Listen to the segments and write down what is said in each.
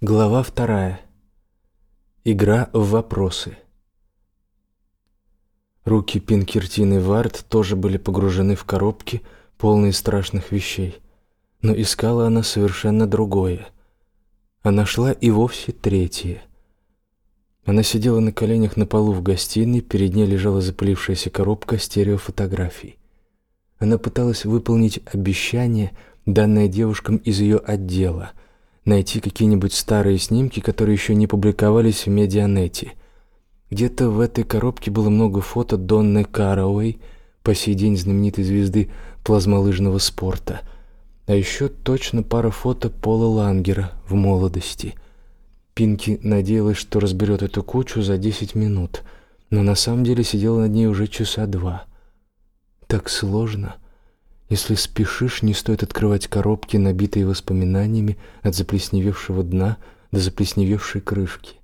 Глава вторая. Игра в вопросы. Руки Пинкертин и Вард тоже были погружены в коробки, полные страшных вещей. Но искала она совершенно другое. Она шла и вовсе третье. Она сидела на коленях на полу в гостиной, перед ней лежала запылившаяся коробка стереофотографий. Она пыталась выполнить обещание, данное девушкам из ее отдела — найти какие-нибудь старые снимки, которые еще не публиковались в медианете. Где-то в этой коробке было много фото Донны Карауэй, по сей день знаменитой звезды плазмолыжного спорта, а еще точно пара фото Пола Лангера в молодости. Пинки надеялась, что разберет эту кучу за 10 минут, но на самом деле сидела над ней уже часа два. Так сложно — если спешишь, не стоит открывать коробки, набитые воспоминаниями от заплесневевшего дна до заплесневевшей крышки.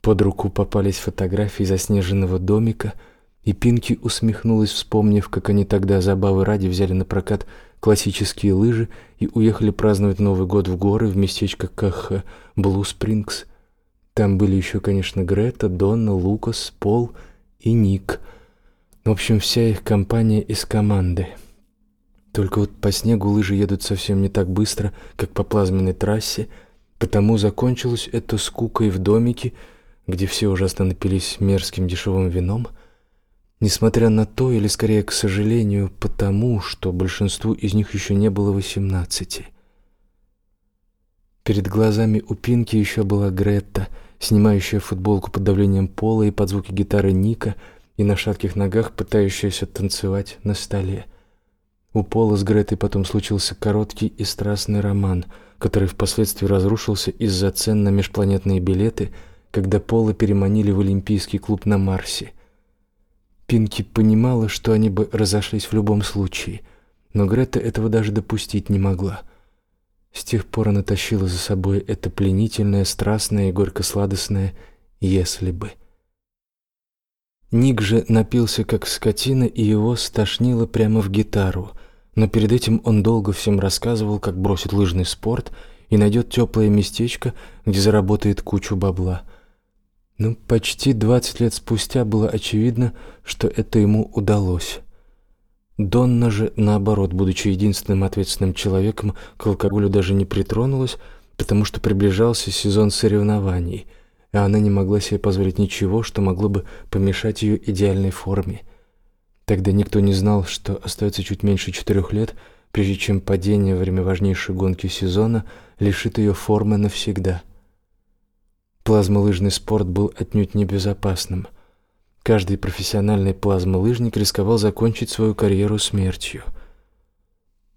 Под руку попались фотографии заснеженного домика, и Пинки усмехнулась, вспомнив, как они тогда забавы ради взяли на прокат классические лыжи и уехали праздновать Новый год в горы в местечко Каха Блу Спрингс. Там были еще, конечно, Грета, Донна, Лукас, Пол и Ник. В общем, вся их компания из команды — только вот по снегу лыжи едут совсем не так быстро, как по плазменной трассе, потому закончилось это скукой в домике, где все ужасно напились мерзким дешевым вином. Несмотря на то, или скорее, к сожалению, потому, что большинству из них еще не было восемнадцати. Перед глазами у Пинки еще была Гретта, снимающая футболку под давлением пола и под звуки гитары Ника, и на шатких ногах пытающаяся танцевать на столе. У Пола с Гретой потом случился короткий и страстный роман, который впоследствии разрушился из-за цен на межпланетные билеты, когда Пола переманили в Олимпийский клуб на Марсе. Пинки понимала, что они бы разошлись в любом случае, но Грета этого даже допустить не могла. С тех пор она тащила за собой это пленительное, страстное и горько-сладостное «если бы». Ник же напился как скотина, и его стошнило прямо в гитару. Но перед этим он долго всем рассказывал, как бросит лыжный спорт и найдет теплое местечко, где заработает кучу бабла. Ну, почти 20 лет спустя было очевидно, что это ему удалось. Донна же, наоборот, будучи единственным ответственным человеком, к алкоголю даже не притронулась, потому что приближался сезон соревнований – а она не могла себе позволить ничего, что могло бы помешать ее идеальной форме. Тогда никто не знал, что остается чуть меньше четырех лет, прежде чем падение во время важнейшей гонки сезона лишит ее формы навсегда. Плазмолыжный спорт был отнюдь небезопасным. Каждый профессиональный плазмолыжник рисковал закончить свою карьеру смертью.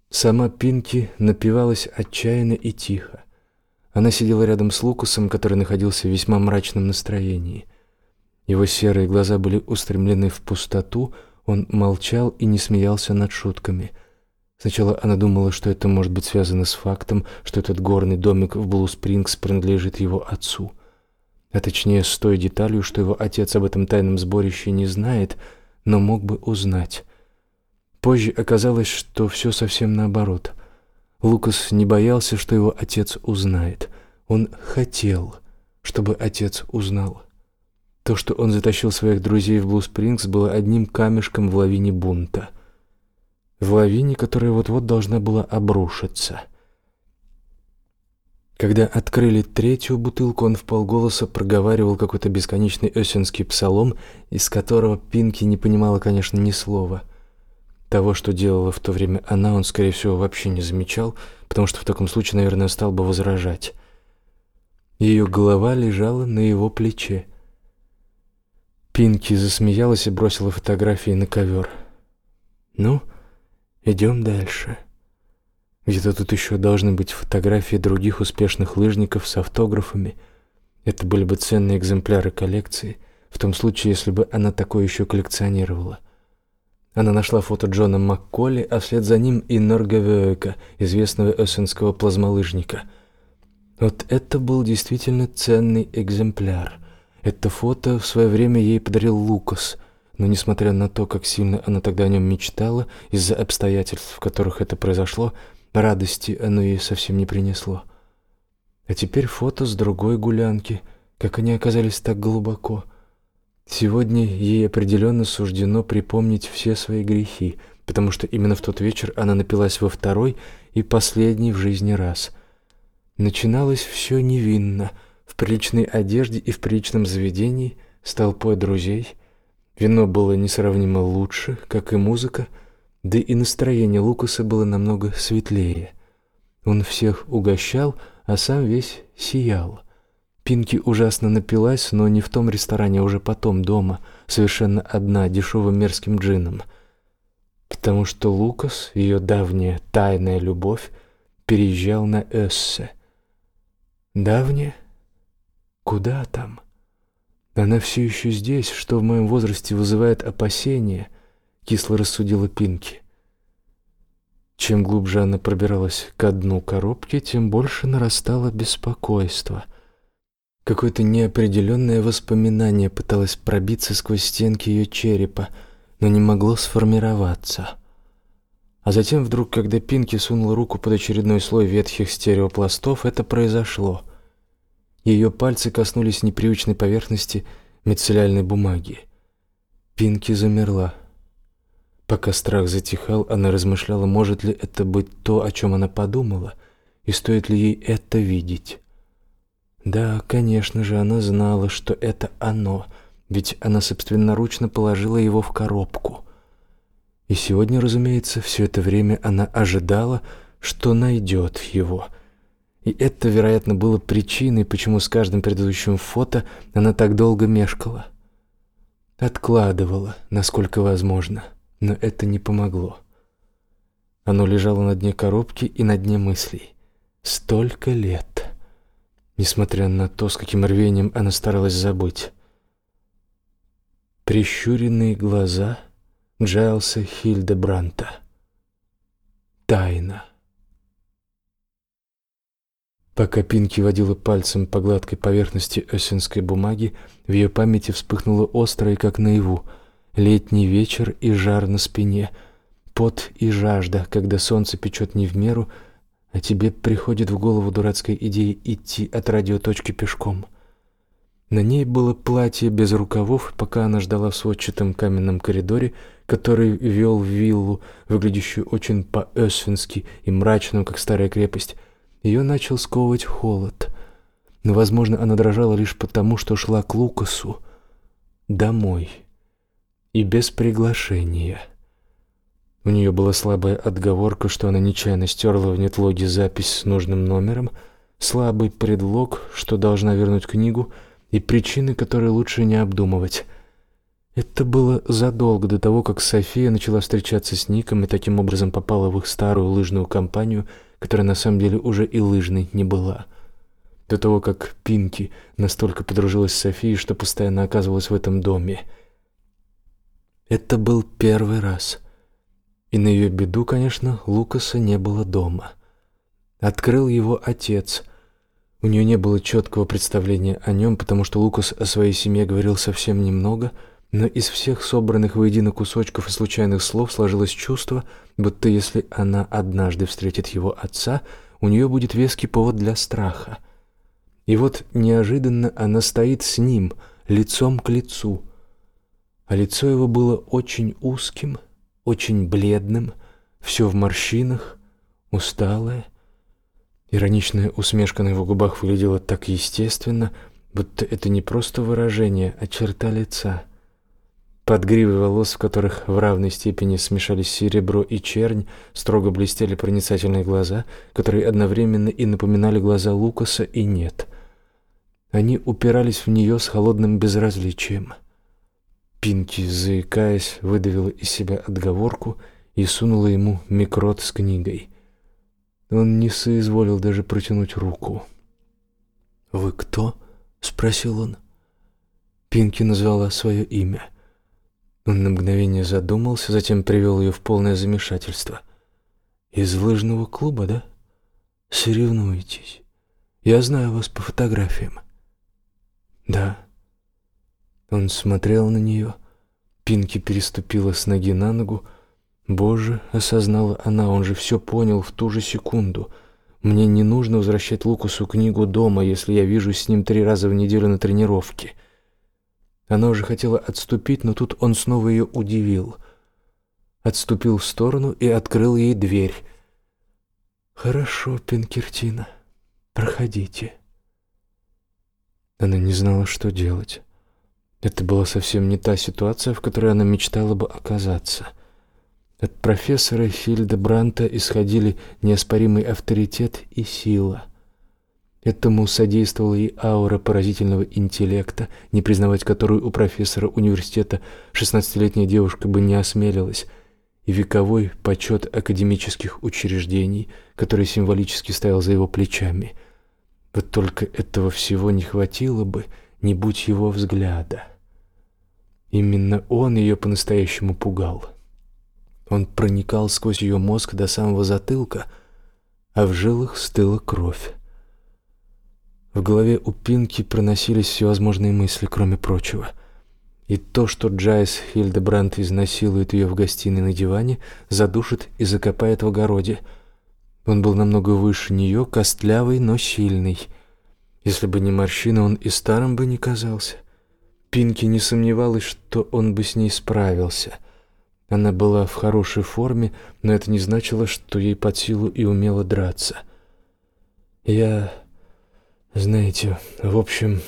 Сама Пинки напивалась отчаянно и тихо. Она сидела рядом с Лукусом, который находился в весьма мрачном настроении. Его серые глаза были устремлены в пустоту, он молчал и не смеялся над шутками. Сначала она думала, что это может быть связано с фактом, что этот горный домик в Блу-Спрингс принадлежит его отцу. А точнее, с той деталью, что его отец об этом тайном сборище не знает, но мог бы узнать. Позже оказалось, что все совсем наоборот — Лукас не боялся, что его отец узнает. Он хотел, чтобы отец узнал. То, что он затащил своих друзей в Блу-Спрингс, было одним камешком в лавине бунта. В лавине, которая вот-вот должна была обрушиться. Когда открыли третью бутылку, он в полголоса проговаривал какой-то бесконечный осенский псалом, из которого Пинки не понимала, конечно, ни слова — того, что делала в то время она, он, скорее всего, вообще не замечал, потому что в таком случае, наверное, стал бы возражать. Ее голова лежала на его плече. Пинки засмеялась и бросила фотографии на ковер. «Ну, идем дальше». Где-то тут еще должны быть фотографии других успешных лыжников с автографами. Это были бы ценные экземпляры коллекции, в том случае, если бы она такое еще коллекционировала. Она нашла фото Джона Макколи, а вслед за ним и Норга Веоэка, известного эссенского плазмолыжника. Вот это был действительно ценный экземпляр. Это фото в свое время ей подарил Лукас, но несмотря на то, как сильно она тогда о нем мечтала, из-за обстоятельств, в которых это произошло, радости оно ей совсем не принесло. А теперь фото с другой гулянки, как они оказались так глубоко — Сегодня ей определенно суждено припомнить все свои грехи, потому что именно в тот вечер она напилась во второй и последний в жизни раз. Начиналось все невинно, в приличной одежде и в приличном заведении, с толпой друзей. Вино было несравнимо лучше, как и музыка, да и настроение Лукаса было намного светлее. Он всех угощал, а сам весь сиял. Пинки ужасно напилась, но не в том ресторане, а уже потом дома, совершенно одна, дешевым мерзким джином. Потому что Лукас, ее давняя тайная любовь, переезжал на Эссе. Давняя? Куда там? Она все еще здесь, что в моем возрасте вызывает опасения, кисло рассудила Пинки. Чем глубже она пробиралась к дну коробки, тем больше нарастало беспокойство — Какое-то неопределенное воспоминание пыталось пробиться сквозь стенки ее черепа, но не могло сформироваться. А затем вдруг, когда Пинки сунул руку под очередной слой ветхих стереопластов, это произошло. Ее пальцы коснулись непривычной поверхности мицеллярной бумаги. Пинки замерла. Пока страх затихал, она размышляла, может ли это быть то, о чем она подумала, и стоит ли ей это видеть. Да, конечно же, она знала, что это оно, ведь она собственноручно положила его в коробку. И сегодня, разумеется, все это время она ожидала, что найдет его. И это, вероятно, было причиной, почему с каждым предыдущим фото она так долго мешкала. Откладывала, насколько возможно, но это не помогло. Оно лежало на дне коробки и на дне мыслей. Столько лет. Несмотря на то, с каким рвением она старалась забыть. Прищуренные глаза Джайлса Хильдебранта. Тайна. Пока Пинки водила пальцем по гладкой поверхности осенской бумаги, в ее памяти вспыхнуло острое, как наяву, летний вечер и жар на спине, пот и жажда, когда солнце печет не в меру — а тебе приходит в голову дурацкая идея идти от радиоточки пешком. На ней было платье без рукавов, пока она ждала в сводчатом каменном коридоре, который вел в виллу, выглядящую очень по-эсвински и мрачную, как старая крепость. Ее начал сковывать холод. Но, возможно, она дрожала лишь потому, что шла к Лукасу. Домой. И без приглашения. У нее была слабая отговорка, что она нечаянно стерла в нетлоге запись с нужным номером, слабый предлог, что должна вернуть книгу, и причины, которые лучше не обдумывать. Это было задолго до того, как София начала встречаться с Ником и таким образом попала в их старую лыжную компанию, которая на самом деле уже и лыжной не была. До того, как Пинки настолько подружилась с Софией, что постоянно оказывалась в этом доме. Это был первый раз — и на ее беду, конечно, Лукаса не было дома. Открыл его отец. У нее не было четкого представления о нем, потому что Лукас о своей семье говорил совсем немного, но из всех собранных воедино кусочков и случайных слов сложилось чувство, будто если она однажды встретит его отца, у нее будет веский повод для страха. И вот неожиданно она стоит с ним, лицом к лицу. А лицо его было очень узким — очень бледным, все в морщинах, усталое. Ироничная усмешка на его губах выглядела так естественно, будто это не просто выражение, а черта лица. Под гривой волос, в которых в равной степени смешались серебро и чернь, строго блестели проницательные глаза, которые одновременно и напоминали глаза Лукаса и нет. Они упирались в нее с холодным безразличием — пинкизыкаясь, выдавила из себя отговорку и сунула ему микрот с книгой. Он не соизволил даже протянуть руку. «Вы кто?» — спросил он. Пинки назвала свое имя. Он на мгновение задумался, затем привел ее в полное замешательство. «Из лыжного клуба, да? Соревнуетесь. Я знаю вас по фотографиям». «Да», он смотрел на нее. Пинки переступила с ноги на ногу. «Боже!» — осознала она, он же все понял в ту же секунду. «Мне не нужно возвращать Лукусу книгу дома, если я вижу с ним три раза в неделю на тренировке». Она уже хотела отступить, но тут он снова ее удивил. Отступил в сторону и открыл ей дверь. «Хорошо, Пинкертина, проходите». Она не знала, что делать. Это была совсем не та ситуация, в которой она мечтала бы оказаться. От профессора Хильда Бранта исходили неоспоримый авторитет и сила. Этому содействовала и аура поразительного интеллекта, не признавать которую у профессора университета 16-летняя девушка бы не осмелилась, и вековой почет академических учреждений, который символически стоял за его плечами. Вот только этого всего не хватило бы — не будь его взгляда. Именно он ее по-настоящему пугал. Он проникал сквозь ее мозг до самого затылка, а в жилах стыла кровь. В голове у Пинки проносились всевозможные мысли, кроме прочего. И то, что Джайс Хильдебрандт изнасилует ее в гостиной на диване, задушит и закопает в огороде. Он был намного выше нее, костлявый, но сильный — если бы не морщина, он и старым бы не казался. Пинки не сомневалась, что он бы с ней справился. Она была в хорошей форме, но это не значило, что ей под силу и умела драться. Я... знаете, в общем...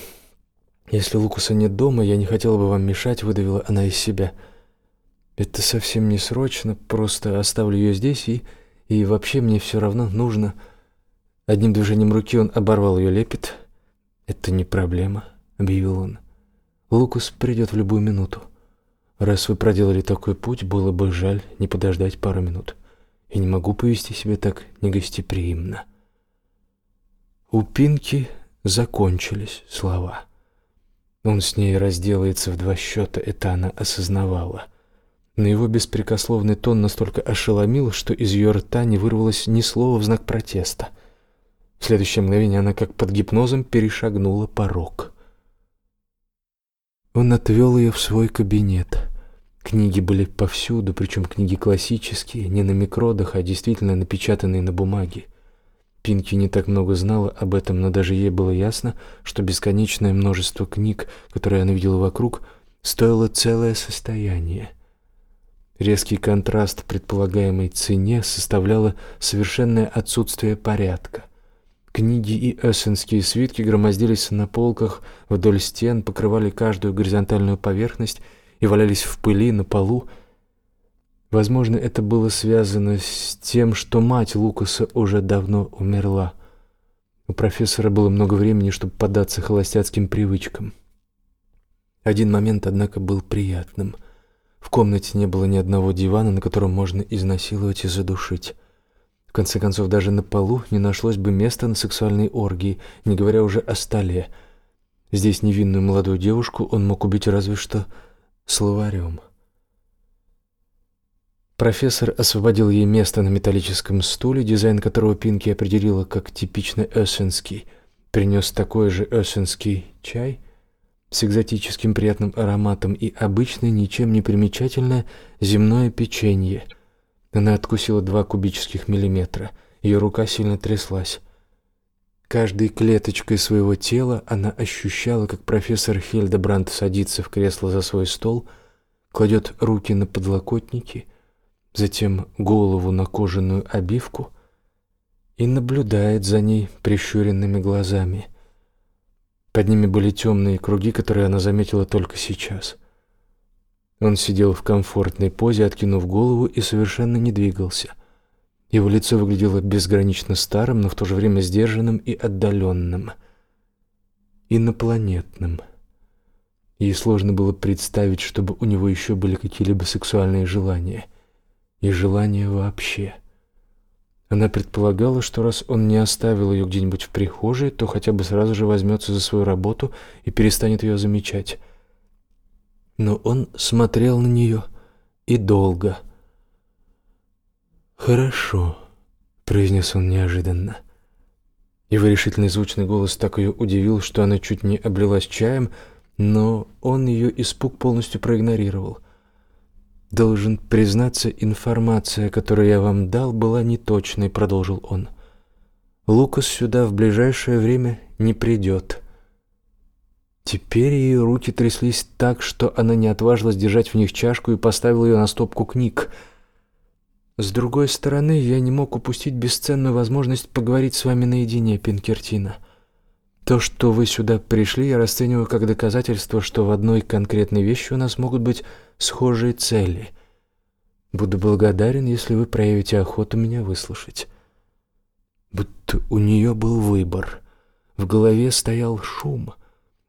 «Если Лукуса нет дома, я не хотела бы вам мешать», — выдавила она из себя. «Это совсем не срочно, просто оставлю ее здесь, и... и вообще мне все равно нужно...» Одним движением руки он оборвал ее лепет. «Это не проблема», — объявил он. «Лукус придет в любую минуту. Раз вы проделали такой путь, было бы жаль не подождать пару минут. Я не могу повести себя так негостеприимно». У Пинки закончились слова. Он с ней разделается в два счета, это она осознавала. Но его беспрекословный тон настолько ошеломил, что из ее рта не вырвалось ни слова в знак протеста — в следующее мгновение она, как под гипнозом, перешагнула порог. Он отвел ее в свой кабинет. Книги были повсюду, причем книги классические, не на микродах, а действительно напечатанные на бумаге. Пинки не так много знала об этом, но даже ей было ясно, что бесконечное множество книг, которые она видела вокруг, стоило целое состояние. Резкий контраст предполагаемой цене составляло совершенное отсутствие порядка. Книги и эссенские свитки громоздились на полках вдоль стен, покрывали каждую горизонтальную поверхность и валялись в пыли на полу. Возможно, это было связано с тем, что мать Лукаса уже давно умерла. У профессора было много времени, чтобы поддаться холостяцким привычкам. Один момент, однако, был приятным. В комнате не было ни одного дивана, на котором можно изнасиловать и задушить. В конце концов, даже на полу не нашлось бы места на сексуальной оргии, не говоря уже о столе. Здесь невинную молодую девушку он мог убить разве что словарем. Профессор освободил ей место на металлическом стуле, дизайн которого Пинки определила как типично эссенский. Принес такой же эссенский чай с экзотическим приятным ароматом и обычное, ничем не примечательное земное печенье – она откусила два кубических миллиметра. Ее рука сильно тряслась. Каждой клеточкой своего тела она ощущала, как профессор Хильдебранд садится в кресло за свой стол, кладет руки на подлокотники, затем голову на кожаную обивку и наблюдает за ней прищуренными глазами. Под ними были темные круги, которые она заметила только сейчас — он сидел в комфортной позе, откинув голову и совершенно не двигался. Его лицо выглядело безгранично старым, но в то же время сдержанным и отдаленным. Инопланетным. Ей сложно было представить, чтобы у него еще были какие-либо сексуальные желания. И желания вообще. Она предполагала, что раз он не оставил ее где-нибудь в прихожей, то хотя бы сразу же возьмется за свою работу и перестанет ее замечать но он смотрел на нее и долго. «Хорошо», — произнес он неожиданно. Его решительный звучный голос так ее удивил, что она чуть не облилась чаем, но он ее испуг полностью проигнорировал. «Должен признаться, информация, которую я вам дал, была неточной», — продолжил он. «Лукас сюда в ближайшее время не придет». Теперь ее руки тряслись так, что она не отважилась держать в них чашку и поставила ее на стопку книг. С другой стороны, я не мог упустить бесценную возможность поговорить с вами наедине, Пинкертина. То, что вы сюда пришли, я расцениваю как доказательство, что в одной конкретной вещи у нас могут быть схожие цели. Буду благодарен, если вы проявите охоту меня выслушать. Будто у нее был выбор. В голове стоял шум.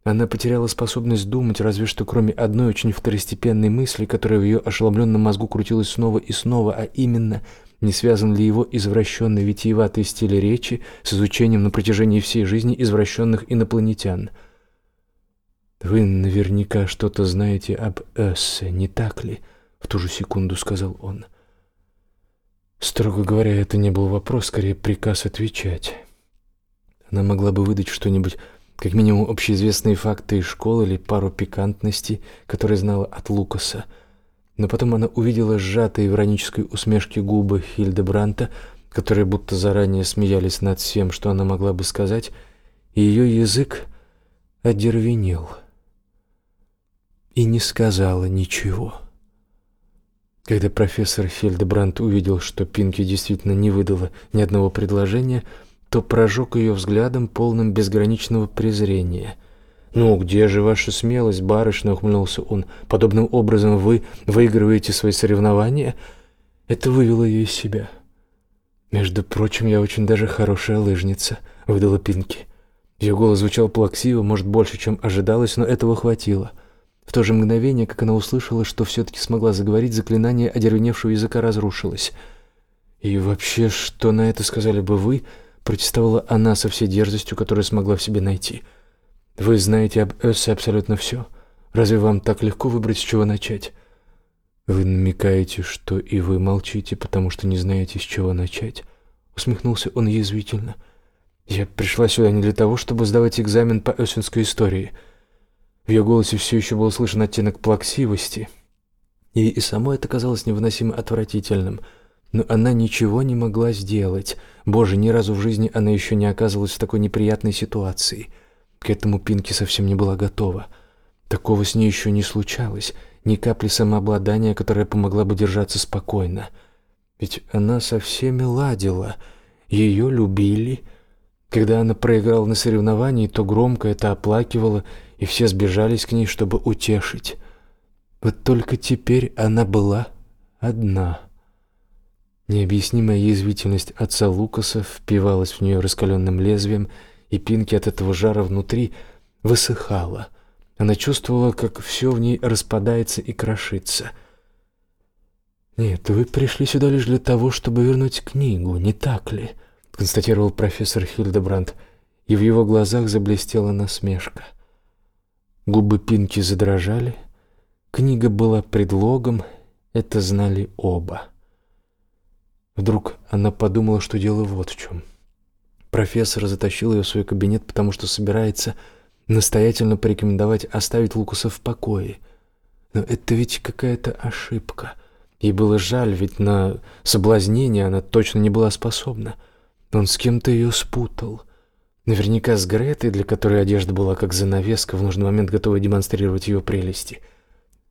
Она потеряла способность думать, разве что кроме одной очень второстепенной мысли, которая в ее ошеломленном мозгу крутилась снова и снова, а именно, не связан ли его извращенный витиеватый стиль речи с изучением на протяжении всей жизни извращенных инопланетян. «Вы наверняка что-то знаете об Эссе, не так ли?» — в ту же секунду сказал он. Строго говоря, это не был вопрос, скорее приказ отвечать. Она могла бы выдать что-нибудь как минимум общеизвестные факты из школы или пару пикантностей, которые знала от Лукаса. Но потом она увидела сжатые в иронической усмешке губы Хильдебранта, которые будто заранее смеялись над всем, что она могла бы сказать, и ее язык одервенел и не сказала ничего. Когда профессор Хильдебранд увидел, что Пинки действительно не выдала ни одного предложения, то прожег ее взглядом, полным безграничного презрения. «Ну, где же ваша смелость, барышня?» — ухмыльнулся он. «Подобным образом вы выигрываете свои соревнования?» Это вывело ее из себя. «Между прочим, я очень даже хорошая лыжница», — выдала Пинки. Ее голос звучал плаксиво, может, больше, чем ожидалось, но этого хватило. В то же мгновение, как она услышала, что все-таки смогла заговорить, заклинание одервеневшего языка разрушилось. «И вообще, что на это сказали бы вы?» протестовала она со всей дерзостью, которую смогла в себе найти. «Вы знаете об Эссе абсолютно все. Разве вам так легко выбрать, с чего начать?» «Вы намекаете, что и вы молчите, потому что не знаете, с чего начать?» Усмехнулся он язвительно. «Я пришла сюда не для того, чтобы сдавать экзамен по эссенской истории». В ее голосе все еще был слышен оттенок плаксивости. Ей и само это казалось невыносимо отвратительным – но она ничего не могла сделать. Боже, ни разу в жизни она еще не оказывалась в такой неприятной ситуации. К этому Пинки совсем не была готова. Такого с ней еще не случалось, ни капли самообладания, которая помогла бы держаться спокойно. Ведь она со всеми ладила, ее любили. Когда она проиграла на соревновании, то громко это оплакивала, и все сбежались к ней, чтобы утешить. Вот только теперь она была одна. Необъяснимая язвительность отца Лукаса впивалась в нее раскаленным лезвием, и Пинки от этого жара внутри высыхала. Она чувствовала, как все в ней распадается и крошится. «Нет, вы пришли сюда лишь для того, чтобы вернуть книгу, не так ли?» — констатировал профессор Хильдебрандт, и в его глазах заблестела насмешка. Губы Пинки задрожали. Книга была предлогом, это знали оба. Вдруг она подумала, что дело вот в чем. Профессор затащил ее в свой кабинет, потому что собирается настоятельно порекомендовать оставить Лукаса в покое. Но это ведь какая-то ошибка. Ей было жаль, ведь на соблазнение она точно не была способна. Он с кем-то ее спутал. Наверняка с Гретой, для которой одежда была как занавеска, в нужный момент готова демонстрировать ее прелести —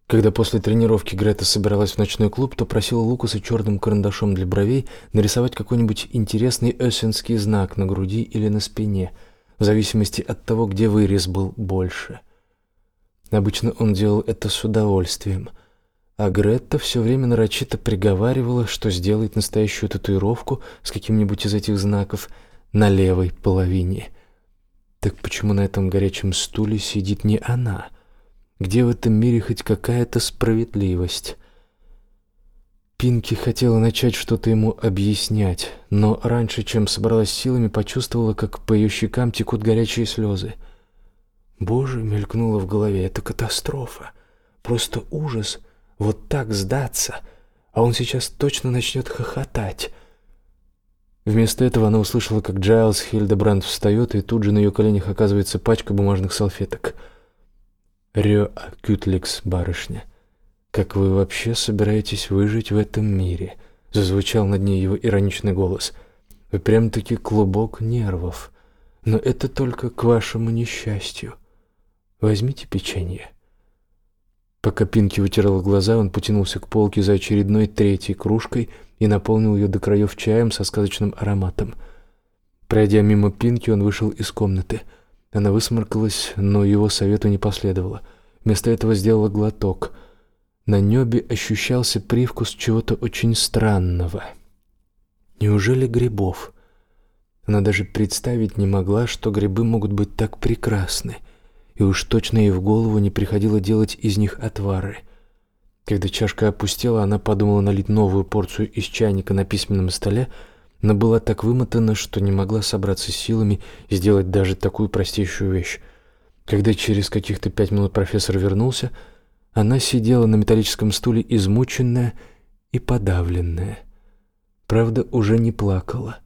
когда после тренировки Грета собиралась в ночной клуб, то просила Лукаса черным карандашом для бровей нарисовать какой-нибудь интересный эссенский знак на груди или на спине, в зависимости от того, где вырез был больше. Обычно он делал это с удовольствием, а Гретта все время нарочито приговаривала, что сделает настоящую татуировку с каким-нибудь из этих знаков на левой половине. Так почему на этом горячем стуле сидит не она — где в этом мире хоть какая-то справедливость? Пинки хотела начать что-то ему объяснять, но раньше, чем собралась силами, почувствовала, как по ее щекам текут горячие слезы. «Боже!» — мелькнуло в голове. «Это катастрофа! Просто ужас! Вот так сдаться! А он сейчас точно начнет хохотать!» Вместо этого она услышала, как Джайлз Хильдебранд встает, и тут же на ее коленях оказывается пачка бумажных салфеток — Рё Кютликс барышня. Как вы вообще собираетесь выжить в этом мире? Зазвучал над ней его ироничный голос. Вы прям-таки клубок нервов. Но это только к вашему несчастью. Возьмите печенье. Пока Пинки вытирала глаза, он потянулся к полке за очередной третьей кружкой и наполнил ее до краев чаем со сказочным ароматом. Пройдя мимо Пинки, он вышел из комнаты — она высморкалась, но его совету не последовало. Вместо этого сделала глоток. На небе ощущался привкус чего-то очень странного. Неужели грибов? Она даже представить не могла, что грибы могут быть так прекрасны. И уж точно ей в голову не приходило делать из них отвары. Когда чашка опустела, она подумала налить новую порцию из чайника на письменном столе, но была так вымотана, что не могла собраться силами и сделать даже такую простейшую вещь. Когда через каких-то пять минут профессор вернулся, она сидела на металлическом стуле измученная и подавленная. Правда, уже не плакала,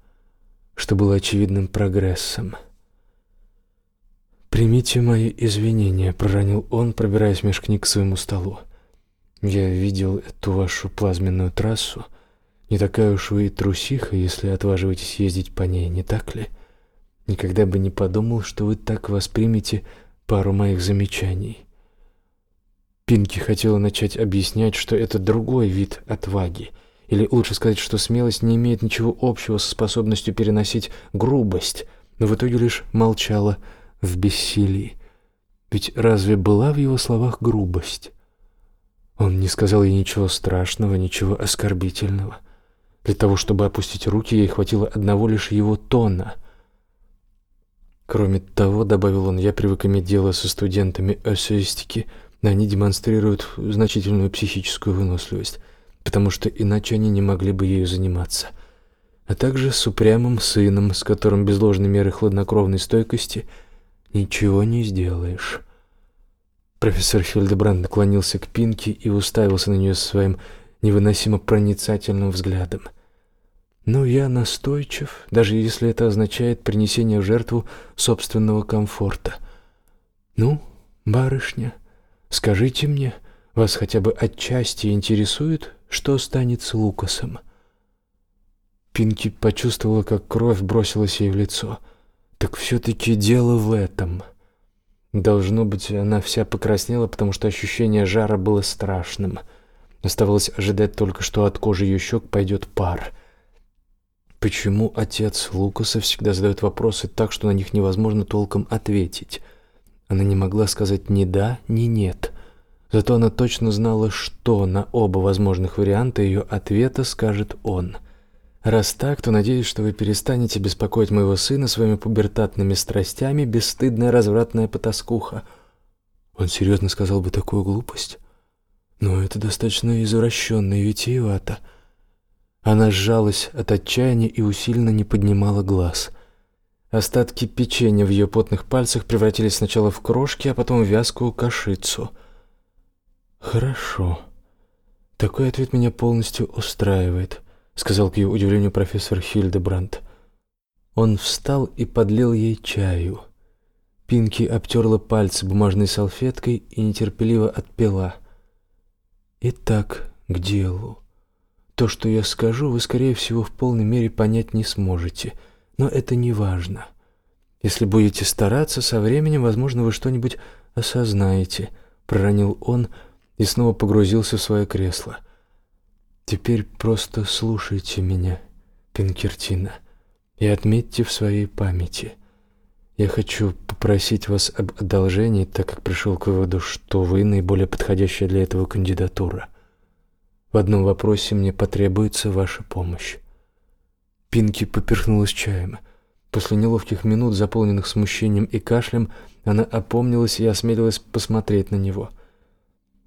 что было очевидным прогрессом. «Примите мои извинения», — проронил он, пробираясь меж книг к своему столу. «Я видел эту вашу плазменную трассу. Не такая уж вы и трусиха, если отваживаетесь ездить по ней, не так ли? Никогда бы не подумал, что вы так воспримете пару моих замечаний. Пинки хотела начать объяснять, что это другой вид отваги, или лучше сказать, что смелость не имеет ничего общего со способностью переносить грубость, но в итоге лишь молчала в бессилии. Ведь разве была в его словах грубость? Он не сказал ей ничего страшного, ничего оскорбительного — для того, чтобы опустить руки, ей хватило одного лишь его тона. Кроме того, добавил он, я привык иметь дело со студентами эссеистики, но они демонстрируют значительную психическую выносливость, потому что иначе они не могли бы ею заниматься. А также с упрямым сыном, с которым без ложной меры хладнокровной стойкости ничего не сделаешь. Профессор Хильдебранд наклонился к Пинке и уставился на нее своим невыносимо проницательным взглядом. Но я настойчив, даже если это означает принесение в жертву собственного комфорта. Ну, барышня, скажите мне, вас хотя бы отчасти интересует, что станет с Лукасом? Пинки почувствовала, как кровь бросилась ей в лицо. Так все-таки дело в этом. Должно быть, она вся покраснела, потому что ощущение жара было страшным — Оставалось ожидать только, что от кожи ее щек пойдет пар. Почему отец Лукаса всегда задает вопросы так, что на них невозможно толком ответить? Она не могла сказать ни «да», ни «нет». Зато она точно знала, что на оба возможных варианта ее ответа скажет он. «Раз так, то надеюсь, что вы перестанете беспокоить моего сына своими пубертатными страстями, бесстыдная развратная потаскуха». Он серьезно сказал бы такую глупость? Но это достаточно извращенное витиевато. Она сжалась от отчаяния и усиленно не поднимала глаз. Остатки печенья в ее потных пальцах превратились сначала в крошки, а потом в вязкую кашицу. «Хорошо. Такой ответ меня полностью устраивает», — сказал к ее удивлению профессор Хильдебрандт. Он встал и подлил ей чаю. Пинки обтерла пальцы бумажной салфеткой и нетерпеливо отпила — Итак, к делу. То, что я скажу, вы, скорее всего, в полной мере понять не сможете, но это не важно. Если будете стараться, со временем, возможно, вы что-нибудь осознаете, проронил он и снова погрузился в свое кресло. Теперь просто слушайте меня, Пинкертина, и отметьте в своей памяти – я хочу попросить вас об одолжении, так как пришел к выводу, что вы наиболее подходящая для этого кандидатура. В одном вопросе мне потребуется ваша помощь. Пинки поперхнулась чаем. После неловких минут, заполненных смущением и кашлем, она опомнилась и осмелилась посмотреть на него.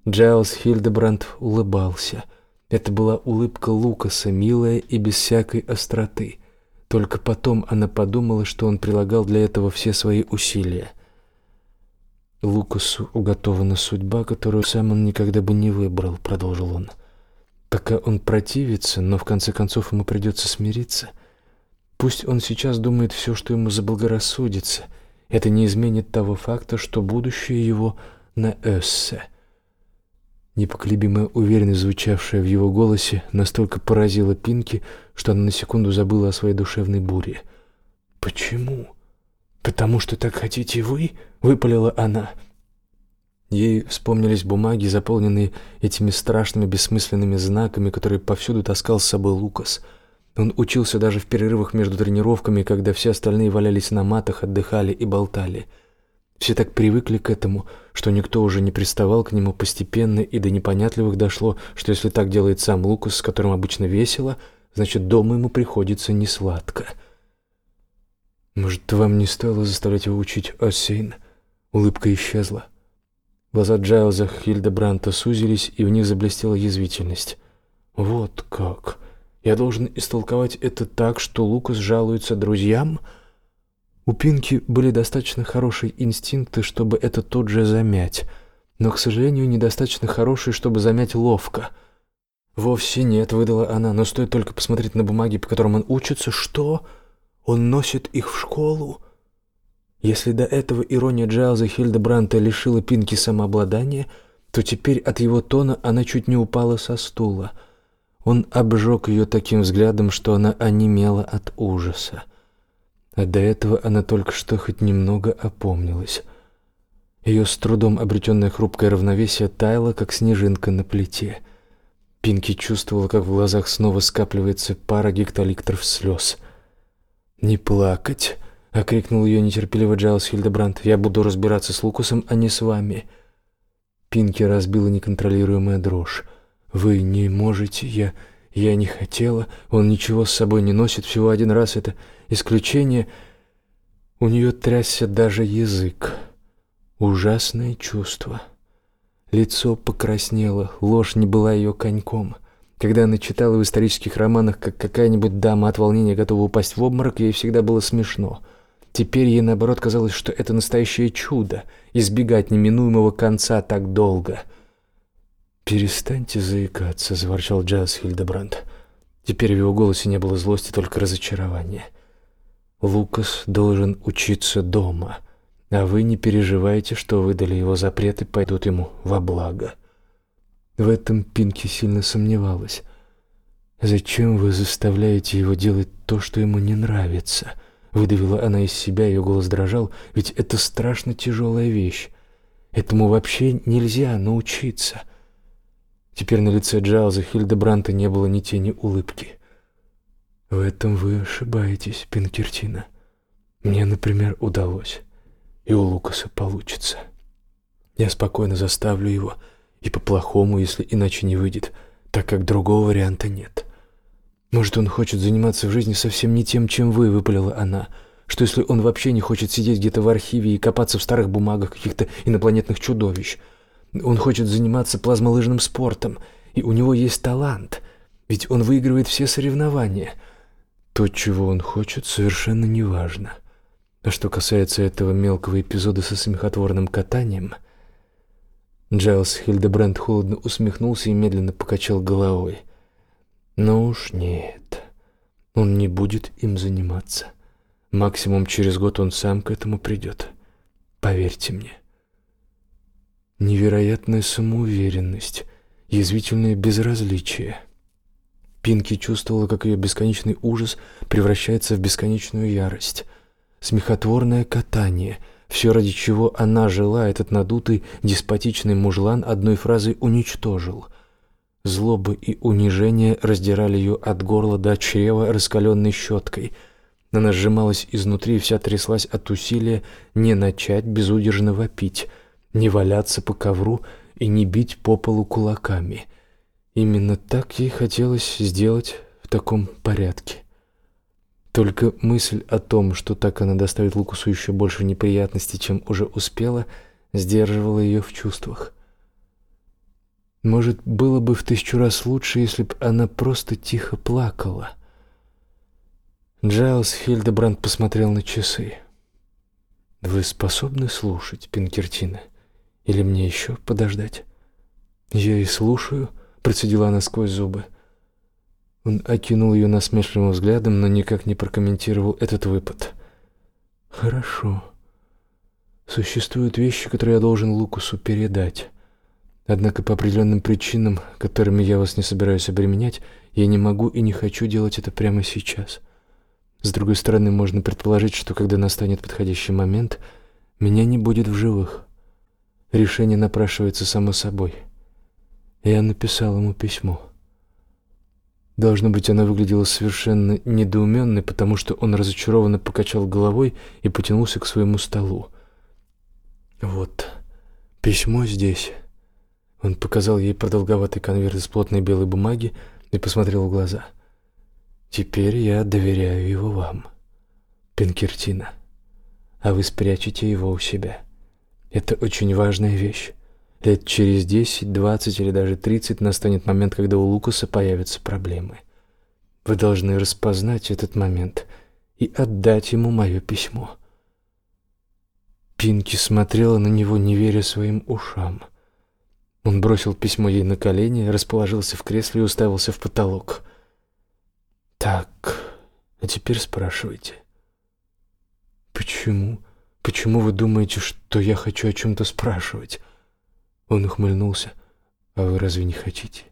Джайлз Хильдебранд улыбался. Это была улыбка Лукаса, милая и без всякой остроты — только потом она подумала, что он прилагал для этого все свои усилия. «Лукасу уготована судьба, которую сам он никогда бы не выбрал», — продолжил он. «Пока он противится, но в конце концов ему придется смириться. Пусть он сейчас думает все, что ему заблагорассудится. Это не изменит того факта, что будущее его на Эссе». Непоколебимая уверенность, звучавшая в его голосе, настолько поразила Пинки, что что она на секунду забыла о своей душевной буре. «Почему?» «Потому что так хотите вы?» — выпалила она. Ей вспомнились бумаги, заполненные этими страшными бессмысленными знаками, которые повсюду таскал с собой Лукас. Он учился даже в перерывах между тренировками, когда все остальные валялись на матах, отдыхали и болтали. Все так привыкли к этому, что никто уже не приставал к нему постепенно, и до непонятливых дошло, что если так делает сам Лукас, с которым обычно весело — значит, дома ему приходится несладко. Может, вам не стоило заставлять его учить Осейн? Улыбка исчезла. Глаза Джайлза Хильда Бранта сузились, и в них заблестела язвительность. «Вот как! Я должен истолковать это так, что Лукас жалуется друзьям?» У Пинки были достаточно хорошие инстинкты, чтобы это тут же замять, но, к сожалению, недостаточно хорошие, чтобы замять ловко — «Вовсе нет», — выдала она, — «но стоит только посмотреть на бумаги, по которым он учится, что он носит их в школу». Если до этого ирония Джайлза Хильдебранта лишила Пинки самообладания, то теперь от его тона она чуть не упала со стула. Он обжег ее таким взглядом, что она онемела от ужаса. А до этого она только что хоть немного опомнилась. Ее с трудом обретенное хрупкое равновесие таяло, как снежинка на плите — Пинки чувствовала, как в глазах снова скапливается пара гектоликтров слез. «Не плакать!» — окрикнул ее нетерпеливо Джайлс Хильдебрандт. «Я буду разбираться с Лукусом, а не с вами!» Пинки разбила неконтролируемая дрожь. «Вы не можете, я... я не хотела, он ничего с собой не носит, всего один раз это исключение...» У нее трясся даже язык. Ужасное чувство. Лицо покраснело, ложь не была ее коньком. Когда она читала в исторических романах, как какая-нибудь дама от волнения готова упасть в обморок, ей всегда было смешно. Теперь ей, наоборот, казалось, что это настоящее чудо — избегать неминуемого конца так долго. «Перестаньте заикаться», — заворчал Джаз Хильдебранд. Теперь в его голосе не было злости, только разочарование. «Лукас должен учиться дома», а вы не переживаете, что выдали его запреты пойдут ему во благо. В этом Пинки сильно сомневалась. Зачем вы заставляете его делать то, что ему не нравится? Выдавила она из себя, ее голос дрожал, ведь это страшно тяжелая вещь. Этому вообще нельзя научиться. Теперь на лице Джайлза Хильдебранта не было ни тени улыбки. В этом вы ошибаетесь, Пинкертина. Мне, например, удалось и у Лукаса получится. Я спокойно заставлю его, и по-плохому, если иначе не выйдет, так как другого варианта нет. Может, он хочет заниматься в жизни совсем не тем, чем вы, выпалила она. Что если он вообще не хочет сидеть где-то в архиве и копаться в старых бумагах каких-то инопланетных чудовищ? Он хочет заниматься плазмолыжным спортом, и у него есть талант, ведь он выигрывает все соревнования. То, чего он хочет, совершенно не важно. Что касается этого мелкого эпизода со смехотворным катанием, Джайлс Хильдебранд холодно усмехнулся и медленно покачал головой. Но уж нет, он не будет им заниматься. Максимум через год он сам к этому придет. Поверьте мне. Невероятная самоуверенность, язвительное безразличие. Пинки чувствовала, как ее бесконечный ужас превращается в бесконечную ярость. Смехотворное катание. Все ради чего она жила, этот надутый, деспотичный мужлан одной фразой уничтожил. Злобы и унижение раздирали ее от горла до чрева раскаленной щеткой. Она сжималась изнутри и вся тряслась от усилия не начать безудержно вопить, не валяться по ковру и не бить по полу кулаками. Именно так ей хотелось сделать в таком порядке. Только мысль о том, что так она доставит Лукусу еще больше неприятностей, чем уже успела, сдерживала ее в чувствах. Может, было бы в тысячу раз лучше, если бы она просто тихо плакала. Джайлс Хильдебранд посмотрел на часы. «Вы способны слушать, Пинкертина? Или мне еще подождать?» «Я и слушаю», — процедила она сквозь зубы. Он окинул ее насмешливым взглядом, но никак не прокомментировал этот выпад. «Хорошо. Существуют вещи, которые я должен Лукусу передать. Однако по определенным причинам, которыми я вас не собираюсь обременять, я не могу и не хочу делать это прямо сейчас. С другой стороны, можно предположить, что когда настанет подходящий момент, меня не будет в живых. Решение напрашивается само собой. Я написал ему письмо». Должно быть, она выглядела совершенно недоуменной, потому что он разочарованно покачал головой и потянулся к своему столу. «Вот, письмо здесь». Он показал ей продолговатый конверт из плотной белой бумаги и посмотрел в глаза. «Теперь я доверяю его вам, Пинкертина, а вы спрячете его у себя. Это очень важная вещь. Лет через 10-20 или даже 30 настанет момент, когда у Лукаса появятся проблемы. Вы должны распознать этот момент и отдать ему мое письмо. Пинки смотрела на него, не веря своим ушам. Он бросил письмо ей на колени, расположился в кресле и уставился в потолок. «Так, а теперь спрашивайте». «Почему? Почему вы думаете, что я хочу о чем-то спрашивать?» Он ну ухмыльнулся. «А вы разве не хотите?»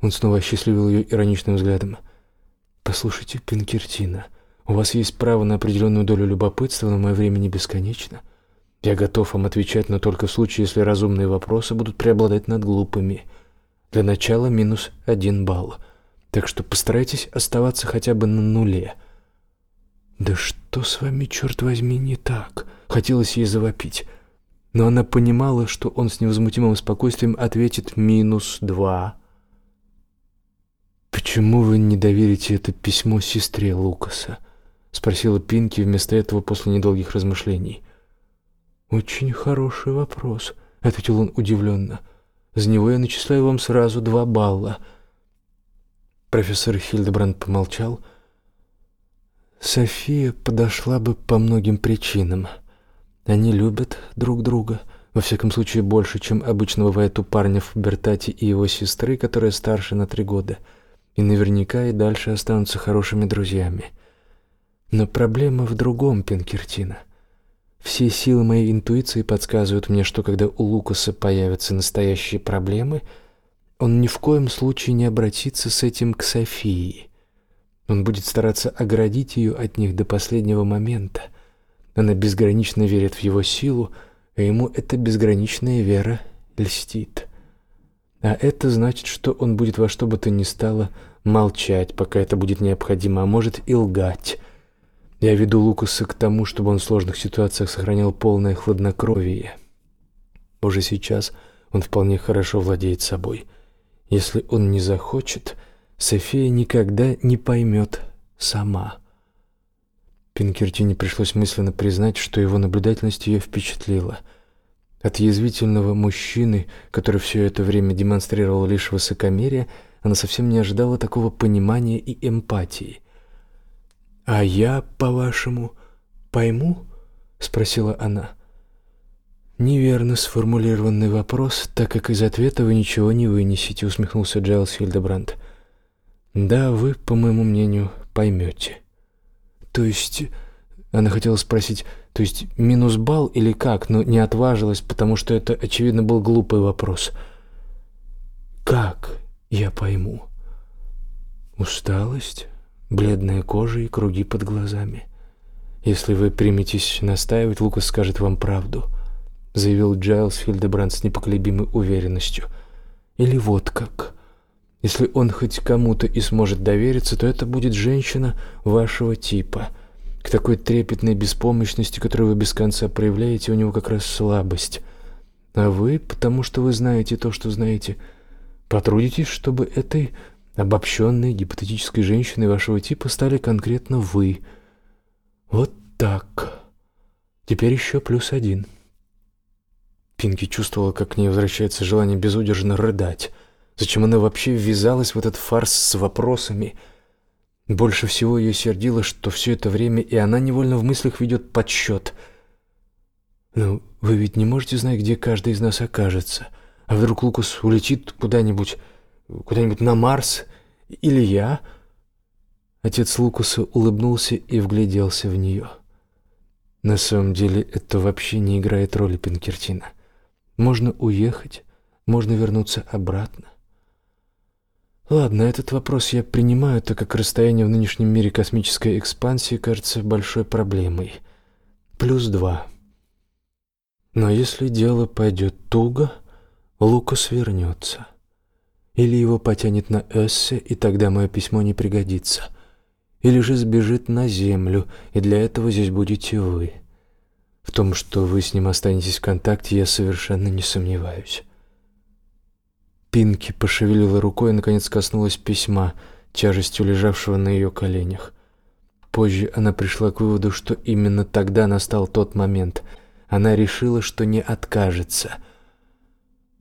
Он снова осчастливил ее ироничным взглядом. «Послушайте, Пинкертина, у вас есть право на определенную долю любопытства, но мое время не бесконечно. Я готов вам отвечать, но только в случае, если разумные вопросы будут преобладать над глупыми. Для начала минус один балл. Так что постарайтесь оставаться хотя бы на нуле». «Да что с вами, черт возьми, не так?» Хотелось ей завопить но она понимала, что он с невозмутимым спокойствием ответит «минус два». «Почему вы не доверите это письмо сестре Лукаса?» — спросила Пинки вместо этого после недолгих размышлений. «Очень хороший вопрос», — ответил он удивленно. «За него я начисляю вам сразу два балла». Профессор Хильдебранд помолчал. «София подошла бы по многим причинам». Они любят друг друга. Во всяком случае, больше, чем обычно бывает у парня в Бертати и его сестры, которая старше на три года. И наверняка и дальше останутся хорошими друзьями. Но проблема в другом, Пинкертина. Все силы моей интуиции подсказывают мне, что когда у Лукаса появятся настоящие проблемы, он ни в коем случае не обратится с этим к Софии. Он будет стараться оградить ее от них до последнего момента — она безгранично верит в его силу, а ему эта безграничная вера льстит. А это значит, что он будет во что бы то ни стало молчать, пока это будет необходимо, а может и лгать. Я веду Лукаса к тому, чтобы он в сложных ситуациях сохранял полное хладнокровие. Уже сейчас он вполне хорошо владеет собой. Если он не захочет, София никогда не поймет сама. Пинкертине пришлось мысленно признать, что его наблюдательность ее впечатлила. От язвительного мужчины, который все это время демонстрировал лишь высокомерие, она совсем не ожидала такого понимания и эмпатии. «А я, по-вашему, пойму?» — спросила она. «Неверно сформулированный вопрос, так как из ответа вы ничего не вынесете», — усмехнулся Джайлс Хильдебрандт. «Да, вы, по моему мнению, поймете». То есть... Она хотела спросить, то есть минус балл или как, но не отважилась, потому что это, очевидно, был глупый вопрос. Как я пойму? Усталость, бледная кожа и круги под глазами. Если вы приметесь настаивать, Лукас скажет вам правду, заявил Джайлс Хильдебранд с непоколебимой уверенностью. Или вот как. Если он хоть кому-то и сможет довериться, то это будет женщина вашего типа. К такой трепетной беспомощности, которую вы без конца проявляете, у него как раз слабость. А вы, потому что вы знаете то, что знаете, потрудитесь, чтобы этой обобщенной гипотетической женщиной вашего типа стали конкретно вы. Вот так. Теперь еще плюс один. Пинки чувствовала, как к ней возвращается желание безудержно рыдать. Зачем она вообще ввязалась в этот фарс с вопросами? Больше всего ее сердило, что все это время и она невольно в мыслях ведет подсчет. «Ну, вы ведь не можете знать, где каждый из нас окажется. А вдруг Лукус улетит куда-нибудь, куда-нибудь на Марс? Или я?» Отец Лукуса улыбнулся и вгляделся в нее. На самом деле это вообще не играет роли Пинкертина. Можно уехать, можно вернуться обратно. Ладно, этот вопрос я принимаю, так как расстояние в нынешнем мире космической экспансии кажется большой проблемой. Плюс два. Но если дело пойдет туго, Лукас вернется. Или его потянет на Эссе, и тогда мое письмо не пригодится. Или же сбежит на Землю, и для этого здесь будете вы. В том, что вы с ним останетесь в контакте, я совершенно не сомневаюсь. Пинки пошевелила рукой и, наконец, коснулась письма, тяжестью лежавшего на ее коленях. Позже она пришла к выводу, что именно тогда настал тот момент. Она решила, что не откажется.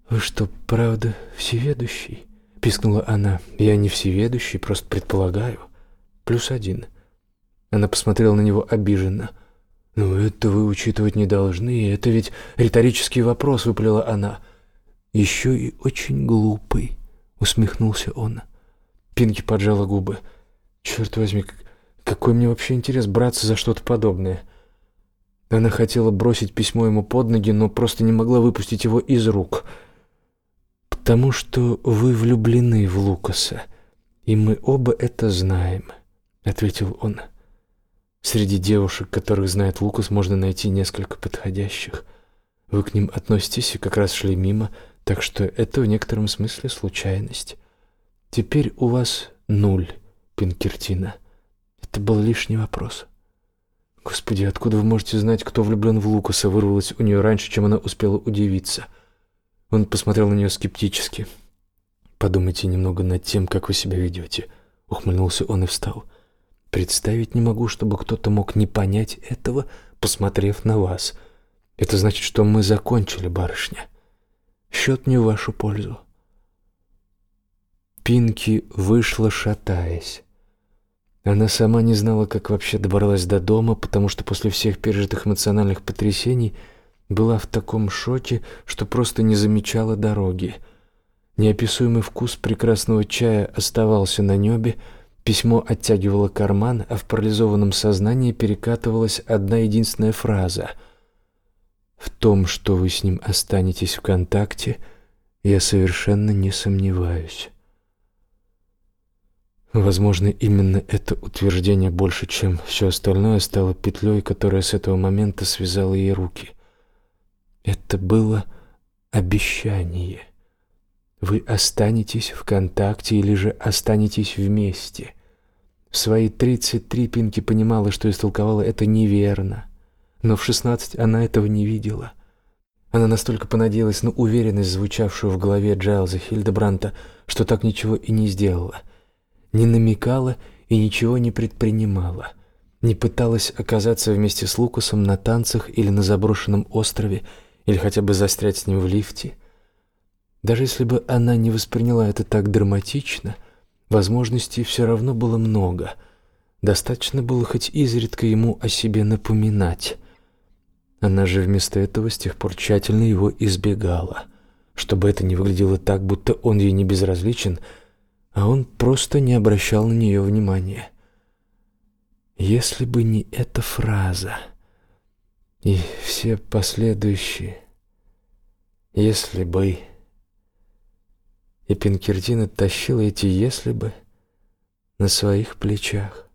«Вы что, правда всеведущий?» — пискнула она. «Я не всеведущий, просто предполагаю. Плюс один». Она посмотрела на него обиженно. «Ну, это вы учитывать не должны, это ведь риторический вопрос», — выплела она. «Она...» еще и очень глупый», — усмехнулся он. Пинки поджала губы. «Черт возьми, какой мне вообще интерес браться за что-то подобное?» Она хотела бросить письмо ему под ноги, но просто не могла выпустить его из рук. «Потому что вы влюблены в Лукаса, и мы оба это знаем», — ответил он. «Среди девушек, которых знает Лукас, можно найти несколько подходящих. Вы к ним относитесь и как раз шли мимо». Так что это в некотором смысле случайность. Теперь у вас нуль, Пинкертина. Это был лишний вопрос. Господи, откуда вы можете знать, кто влюблен в Лукаса? Вырвалось у нее раньше, чем она успела удивиться. Он посмотрел на нее скептически. Подумайте немного над тем, как вы себя ведете. Ухмыльнулся он и встал. Представить не могу, чтобы кто-то мог не понять этого, посмотрев на вас. Это значит, что мы закончили, барышня счет не в вашу пользу. Пинки вышла, шатаясь. Она сама не знала, как вообще добралась до дома, потому что после всех пережитых эмоциональных потрясений была в таком шоке, что просто не замечала дороги. Неописуемый вкус прекрасного чая оставался на небе, письмо оттягивало карман, а в парализованном сознании перекатывалась одна единственная фраза — в том, что вы с ним останетесь в контакте, я совершенно не сомневаюсь. Возможно, именно это утверждение больше, чем все остальное, стало петлей, которая с этого момента связала ей руки. Это было обещание. Вы останетесь в контакте или же останетесь вместе. В свои 33 Пинки понимала, что истолковала это неверно но в 16 она этого не видела. Она настолько понадеялась на уверенность, звучавшую в голове Джайлза Хильдебранта, что так ничего и не сделала. Не намекала и ничего не предпринимала. Не пыталась оказаться вместе с Лукусом на танцах или на заброшенном острове, или хотя бы застрять с ним в лифте. Даже если бы она не восприняла это так драматично, возможностей все равно было много. Достаточно было хоть изредка ему о себе напоминать. Она же вместо этого с тех пор тщательно его избегала, чтобы это не выглядело так, будто он ей не безразличен, а он просто не обращал на нее внимания. Если бы не эта фраза и все последующие «если бы» и Пинкертина тащила эти «если бы» на своих плечах.